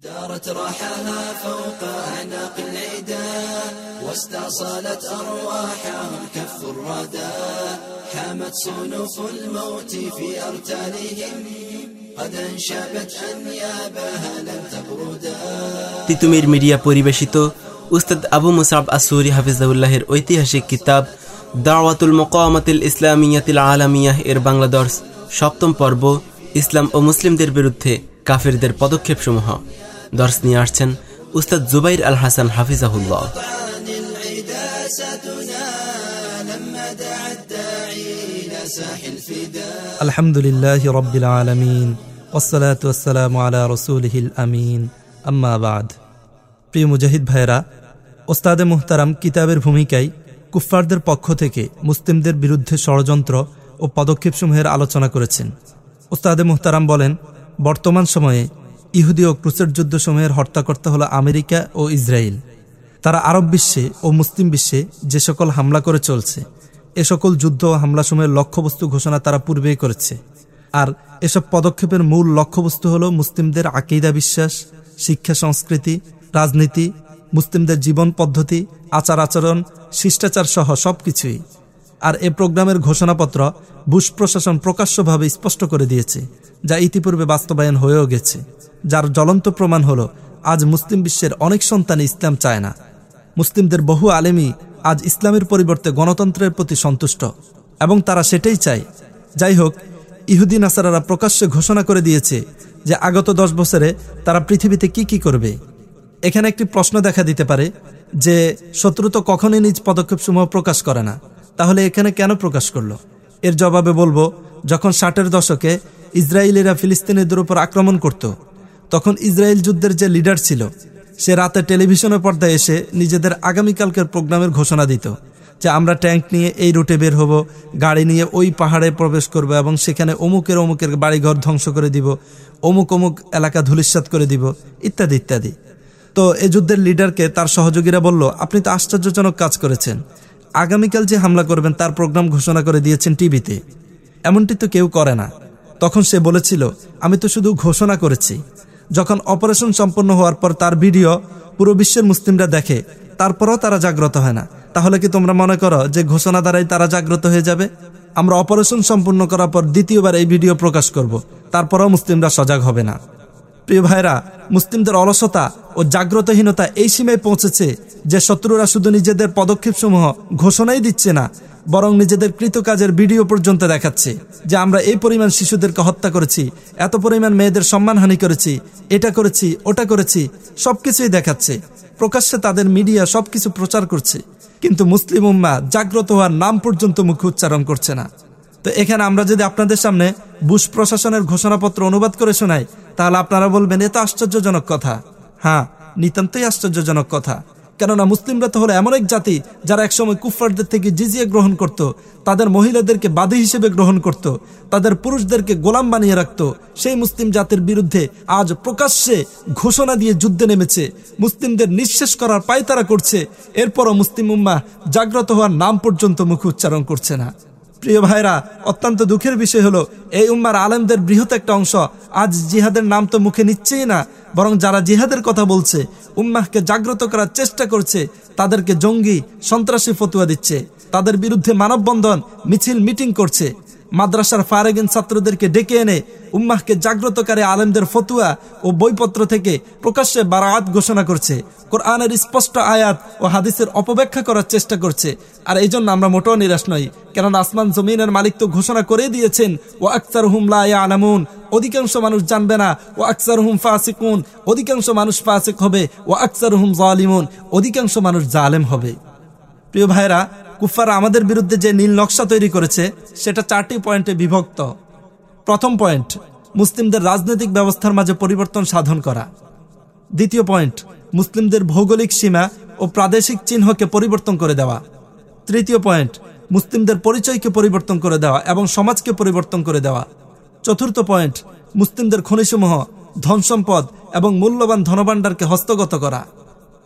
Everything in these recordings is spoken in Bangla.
دارت راحها فوق أعناق العدا واستأصلت أرواحهم كف الردى حامت صنوف الموت في أرتالهم قد انشبت أنيابها لن تبردا তিতুমির মিডিয়া পরিবেশিত উস্তাদ আবু মুসাব আসুরি হাফিজাউল্লাহের ঐতিহাসিক কিতাব দাওয়াতুল মোকামাতিল ইসলামিয়াতিল আলামিয়াহ এর বাংলাদর্শ সপ্তম পর্ব ইসলাম ও মুসলিমদের বিরুদ্ধে কাফিরদের পদক্ষেপসমূহ দর্শ নিয়ে আসছেন উস্তাদ জুবাইর আল হাসান হাফিজাহুল্লাহ। আলহামদুলিল্লাহ রব্বিল আলমিন ওসালাত ওসালাম আলা রসুলহিল আমিন। আম্মাবাদ প্রিয় মুজাহিদ ভাইরা ওস্তাদে মুহতারাম কিতাবের ভূমিকায় কুফফারদের পক্ষ থেকে মুসলিমদের বিরুদ্ধে ষড়যন্ত্র ও পদক্ষেপসমূহের আলোচনা করেছেন। ওস্তাদে মুহতারাম বলেন, বর্তমান সময়ে ইহুদি ও ক্রুসের যুদ্ধসমূহের হর্তাকর্তা হল আমেরিকা ও ইসরায়েল। তারা আরব বিশ্বে ও মুসলিম বিশ্বে যে সকল হামলা করে চলছে, এ সকল যুদ্ধ ও হামলা সময়ের লক্ষ্যবস্তু ঘোষণা তারা পূর্বেই করেছে। আর এসব পদক্ষেপের মূল লক্ষ্যবস্তু হল মুসলিমদের আকিদা বিশ্বাস, শিক্ষা সংস্কৃতি, রাজনীতি, মুসলিমদের জীবন পদ্ধতি, আচার আচরণ, শিষ্টাচার সহ সবকিছুই। আর এ প্রোগ্রামের ঘোষণাপত্র বুশ প্রশাসন প্রকাশ্যভাবে স্পষ্ট করে দিয়েছে, যা ইতিপূর্বে বাস্তবায়ন হয়েও গেছে, যার জ্বলন্ত প্রমাণ হল, আজ মুসলিম বিশ্বের অনেক সন্তান ইসলাম চায় না। মুসলিমদের বহু আলেমই আজ ইসলামের পরিবর্তে গণতন্ত্রের প্রতি সন্তুষ্ট, এবং তারা সেটাই চায়। যাই হোক, ইহুদি নাসারারা প্রকাশ্যে ঘোষণা করে দিয়েছে যে আগত দশ বছরে তারা পৃথিবীতে কি কি করবে। এখানে একটি প্রশ্ন দেখা দিতে পারে যে শত্রু তো কখনই নিজ পদক্ষেপসমূহ প্রকাশ করে না। তাহলে এখানে কেন প্রকাশ করল? এর জবাবে বলব, যখন ষাটের দশকে ইসরায়েলিরা ফিলিস্তিনিদের উপর আক্রমণ করত, তখন ইসরায়েল যুদ্ধের যে লিডার ছিল, সে রাতে টেলিভিশনের পর্দায় এসে নিজেদের আগামীকালকের প্রোগ্রামের ঘোষণা দিত যে আমরা ট্যাঙ্ক নিয়ে এই রুটে বের হব, গাড়ি নিয়ে ওই পাহাড়ে প্রবেশ করব এবং সেখানে অমুকের অমুকের বাড়িঘর ধ্বংস করে দিব, অমুক অমুক এলাকা ধুলিস্বাত করে দিব, ইত্যাদি ইত্যাদি। তো এ যুদ্ধের লিডারকে তার সহযোগীরা বলল, আপনি তো আশ্চর্যজনক কাজ করেছেন। আগামীকাল যে হামলা করবেন তার প্রোগ্রাম ঘোষণা করে দিয়েছেন টিভিতে। এমনটি তো কেউ করে না। তখন সে বলেছিল, আমি তো শুধু ঘোষণা করেছি। যখন অপারেশন সম্পন্ন হওয়ার পর তার ভিডিও পুরো বিশ্বের মুসলিমরা দেখে, তারপরও তারা জাগ্রত হয় না। তাহলে কি তোমরা মনে করো যে ঘোষণা দ্বারাই তারা জাগ্রত হয়ে যাবে? আমরা অপারেশন সম্পূর্ণ করার পর দ্বিতীয়বার এই ভিডিও প্রকাশ করব। তারপরও মুসলিমরা সজাগ হবে না। প্রিয় ভাইরা, মুসলিমদের অলসতা ও জাগ্রতহীনতা এই সীমায় পৌঁছেছে যে শত্রুরা শুধু নিজেদের পদক্ষেপসমূহ ঘোষণাই দিচ্ছে না, বরং নিজেদের কৃতকাজের ভিডিও পর্যন্ত দেখাচ্ছে যে আমরা এই পরিমাণ শিশুদেরকে হত্যা করেছি, এত পরিমাণ মেয়েদের সম্মানহানি করেছি, এটা করেছি, ওটা করেছি, সবকিছুই দেখাচ্ছে। প্রকাশ্যে তাদের মিডিয়া সবকিছু প্রচার করছে, কিন্তু মুসলিম উম্মা জাগ্রত হওয়ার নাম পর্যন্ত মুখে উচ্চারণ করছে না। তো এখানে আমরা যদি আপনাদের সামনে বুশ প্রশাসনের ঘোষণাপত্র অনুবাদ করে শোনাই, তাহলে আপনারা বলবেন, এ তো আশ্চর্যজনক কথা হ্যাঁ নিতান্তই আশ্চর্যজনক কথা কেননা মুসলিমরা তো হলো এমন এক জাতি যারা একসময় কুফফারদের থেকে জিজিয়ে গ্রহণ করত। তাদের মহিলাদেরকে বাদী হিসেবে গ্রহণ করত। তাদের পুরুষদেরকে গোলাম বানিয়ে রাখত সেই মুসলিম জাতির বিরুদ্ধে আজ প্রকাশ্যে ঘোষণা দিয়ে যুদ্ধে নেমেছে মুসলিমদের নিঃশেষ করার পায়তারা করছে এরপরও মুসলিম উম্মা জাগ্রত হওয়ার নাম পর্যন্ত মুখ উচ্চারণ করছে না প্রিয় ভাইরা, অত্যন্ত দুঃখের বিষয় হলো, এই উম্মার আলেমদের বৃহৎ একটা অংশ আজ জিহাদের নাম তো মুখে নিচ্ছেই না, বরং যারা জিহাদের কথা বলছে, উম্মাহকে জাগ্রত করার চেষ্টা করছে, তাদেরকে জঙ্গি, সন্ত্রাসী ফতুয়া দিচ্ছে। তাদের বিরুদ্ধে মানববন্ধন, মিছিল, মিটিং করছে। মাদ্রাসার ফারেগিন ছাত্রদেরকে ডেকে এনে উম্মাহকে জাগ্রতকারী আলেমদের ফতুয়া ও বইপত্র থেকে প্রকাশ্যে বারাত ঘোষণা করছে। কোরআনের স্পষ্ট আয়াত ও হাদিসের অপব্যাখ্যা করার চেষ্টা করছে। আর এই জন্য আমরা মোটেও নিরাশ নই, কেননা আসমান জমিনের মালিক তো ঘোষণা করে দিয়েছেন ও আকসার হুম আলামুন অধিকাংশ মানুষ জানবে না ও আকসার হুম ফাসিকুন। অধিকাংশ মানুষ ফাসিক হবে ও আকসার হুম জালিমুন। অধিকাংশ মানুষ জালেম হবে। প্রিয় ভাইরা কুফারা আমাদের বিরুদ্ধে যে নীল নকশা তৈরি করেছে, সেটা চারটি পয়েন্টে বিভক্ত। প্রথম পয়েন্ট, মুসলিমদের রাজনৈতিক ব্যবস্থার মাঝে পরিবর্তন সাধন করা। দ্বিতীয় পয়েন্ট, মুসলিমদের ভৌগোলিক সীমা ও প্রাদেশিক চিহ্নকে পরিবর্তন করে দেওয়া। তৃতীয় পয়েন্ট, মুসলিমদের পরিচয়কে পরিবর্তন করে দেওয়া এবং সমাজকে পরিবর্তন করে দেওয়া। চতুর্থ পয়েন্ট, মুসলিমদের খনিসমূহ ধন সম্পদ এবং মূল্যবান ধনভাণ্ডারকে হস্তগত করা।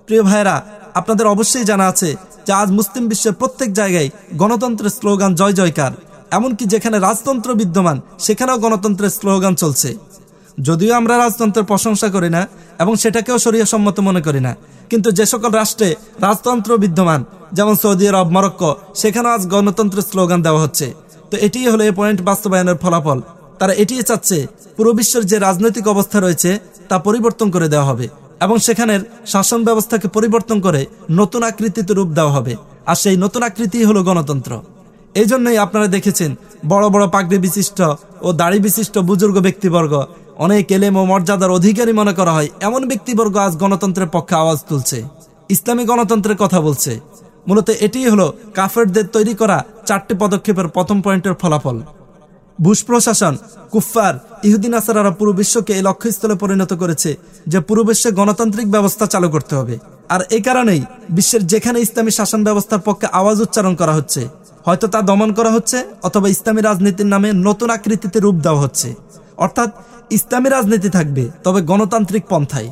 প্রিয় ভাইরা আপনাদের অবশ্যই জানা আছে যে আজ মুসলিম বিশ্বের প্রত্যেক জায়গায় গণতন্ত্রের স্লোগান জয় জয়কার। এমনকি যেখানে রাজতন্ত্র বিদ্যমান, সেখানেও গণতন্ত্রের স্লোগান চলছে। যদিও আমরা রাজতন্ত্রের প্রশংসা করি না এবং সেটাকেও সরিয়ে সম্মত মনে করি না। কিন্তু যে সকল রাষ্ট্রে রাজতন্ত্র বিদ্যমান, যেমন সৌদি আরব, মরক্কো, সেখানেও আজ গণতন্ত্রের স্লোগান দেওয়া হচ্ছে। তো এটিই হলো এই পয়েন্ট বাস্তবায়নের ফলাফল। তারা এটিই চাচ্ছে, পুরো বিশ্বের যে রাজনৈতিক অবস্থা রয়েছে, তা পরিবর্তন করে দেওয়া হবে। এবং সেখানের শাসন ব্যবস্থাকে পরিবর্তন করে নতুন আকৃতিতে রূপ দেওয়া হবে। আর সেই নতুন আকৃতি হলো গণতন্ত্র। এই জন্যই আপনারা দেখেছেন বড় বড় পাগড়ি বিশিষ্ট ও দাড়ি বিশিষ্ট বুজুর্গ ব্যক্তিবর্গ, অনেক এলেম ও মর্যাদার অধিকারী মনে করা হয়, এমন ব্যক্তিবর্গ আজ গণতন্ত্রের পক্ষে আওয়াজ তুলছে। ইসলামী গণতন্ত্রের কথা বলছে। মূলত এটিই হলো কাফেরদের তৈরি করা চারটি পদক্ষেপের প্রথম পয়েন্টের ফলাফল। বুশ প্রশাসন, কুফফার ইহুদিন আসারারা পুরো বিশ্বকে এই লক্ষ্যস্থলে পরিণত করেছে যে পুরো বিশ্বে গণতান্ত্রিক ব্যবস্থা চালু করতে হবে। আর এই কারণেই বিশ্বের যেখানে ইসলামী শাসন ব্যবস্থার পক্ষে আওয়াজ উচ্চারণ করা হচ্ছে, হয়তো তা দমন করা হচ্ছে অথবা ইসলামী রাজনীতির নামে নতুন আকৃতিতে রূপ দেওয়া হচ্ছে। অর্থাৎ ইসলামী রাজনীতি থাকবে, তবে গণতান্ত্রিক পন্থায়।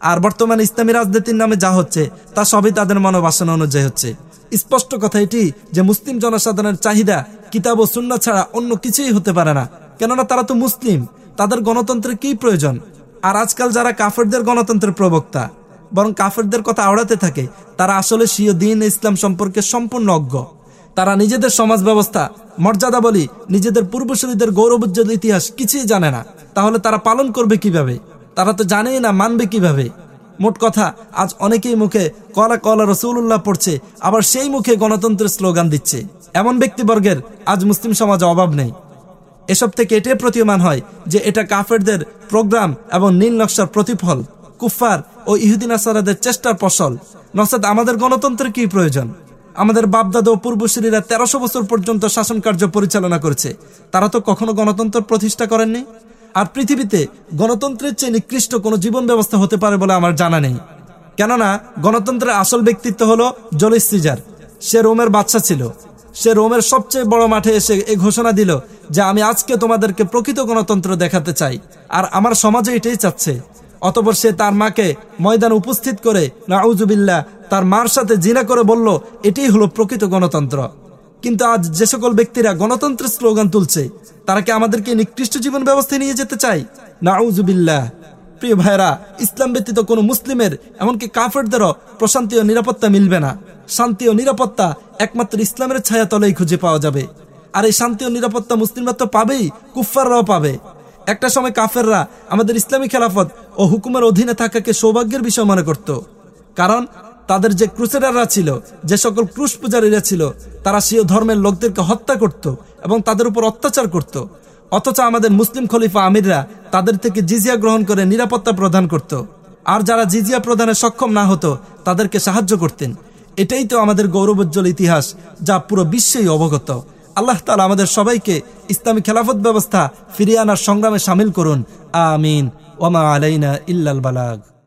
আর বর্তমানে ইসলামী রাজনীতির নামে যা হচ্ছে, তা সবই তাদের মনোবাসনা অনুযায়ী হচ্ছে। স্পষ্ট কথা এটি যে মুসলিম জনসাধারণের চাহিদা, কিতাব ও সুন্না ছাড়া অন্য কিছুই হতে পারে না। কেননা তারা তো মুসলিম, তাদের গণতন্ত্রের কি প্রয়োজন? আর আজকাল যারা কাফেরদের গণতন্ত্রের প্রবক্তা, বরং কাফেরদের কথা আওড়াতে থাকে, তারা আসলে সিও দিন ইসলাম সম্পর্কে সম্পূর্ণ অজ্ঞ। তারা নিজেদের সমাজ ব্যবস্থা, মর্যাদা বলি, নিজেদের পূর্বসূরীদের গৌরবোজ্জ্বল ইতিহাস কিছুই জানে না। তাহলে তারা পালন করবে কীভাবে? তারা তো জানেই না, মানবে কীভাবে? মোট কথা, আজ অনেকেই মুখে কলা কলা রসুল্লাহ পড়ছে, আবার সেই মুখে গণতন্ত্রের স্লোগান দিচ্ছে। এমন ব্যক্তিবর্গের আজ মুসলিম সমাজে অভাব নেই। এসব থেকে এটাই প্রতীয়মান হয় যে এটা কাফেরদের প্রোগ্রাম এবং নীল নকশার প্রতিফল কুফার ও ইহুদিন আসারাদের চেষ্টার ফসল। নসাদ আমাদের গণতন্ত্রের কি প্রয়োজন? আমাদের বাপদাদা ও পূর্বশ্রীরা তেরোশো বছর পর্যন্ত শাসন কার্য পরিচালনা করেছে। তারা তো কখনো গণতন্ত্র প্রতিষ্ঠা করেননি? আর পৃথিবীতে গণতন্ত্রের চেয়ে নিকৃষ্ট কোনো জীবন ব্যবস্থা হতে পারে বলে আমার জানা নেই। কেননা, গণতন্ত্রের আসল ব্যক্তিত্ব হলো জলিস সিজার। সে রোমের বাচ্চা ছিল। সে রোমের সবচেয়ে বড় মাঠে এসে এ ঘোষণা দিল যে, আমি আজকে তোমাদেরকে প্রকৃত গণতন্ত্র দেখাতে চাই। আর আমার সমাজে এটাই চাচ্ছে। অতপর সে তার মাকে ময়দান উপস্থিত করে নাউজুবিল্লা তার মার সাথে জিনা করে বলল, এটাই হলো প্রকৃত গণতন্ত্র। কিন্তু আজ যে সকল ব্যক্তিরা গণতন্ত্রের স্লোগান তুলছে, তারা কি আমাদেরকে নিকৃষ্ট জীবন ব্যবস্থায় নিয়ে যেতে চায়? নাউজুবিল্লাহ। প্রিয় ভাইরা ইসলাম ব্যতীত কোনো মুসলিমের, এমনকি কাফেরদেরও প্রশান্তি ও নিরাপত্তা মিলবে না। শান্তি ও নিরাপত্তা একমাত্র ইসলামের ছায়া তলেই খুঁজে পাওয়া যাবে। আর এই শান্তি ও নিরাপত্তা মুসলিমরা তো পাবেই কুফাররাও পাবে। একটা সময় কাফেররা আমাদের ইসলামী খেলাফত ও হুকুমের অধীনে থাকাকে সৌভাগ্যের বিষয় মনে করত। কারণ তাদের যে ক্রুসেডাররা ছিল, যে সকল ক্রুশ পূজারীরা ছিল, তারা সিও ধর্মের লোকদেরকে হত্যা করত এবং তাদের উপর অত্যাচার করত। অথচ আমাদের মুসলিম খলিফা আমিররা তাদের থেকে জিজিয়া গ্রহণ করে নিরাপত্তা প্রদান করত। আর যারা জিজিয়া প্রদানে সক্ষম না হতো, তাদেরকে সাহায্য করতেন। এটাই তো আমাদের গৌরবোজ্জ্বল ইতিহাস, যা পুরো বিশ্বেই অবগত। আল্লাহ তালা আমাদের সবাইকে ইসলামী খেলাফত ব্যবস্থা ফিরিয়ে আনার সংগ্রামে সামিল করুন। আমিন। ওমা আলাইনা ইল্লাল বালাগ।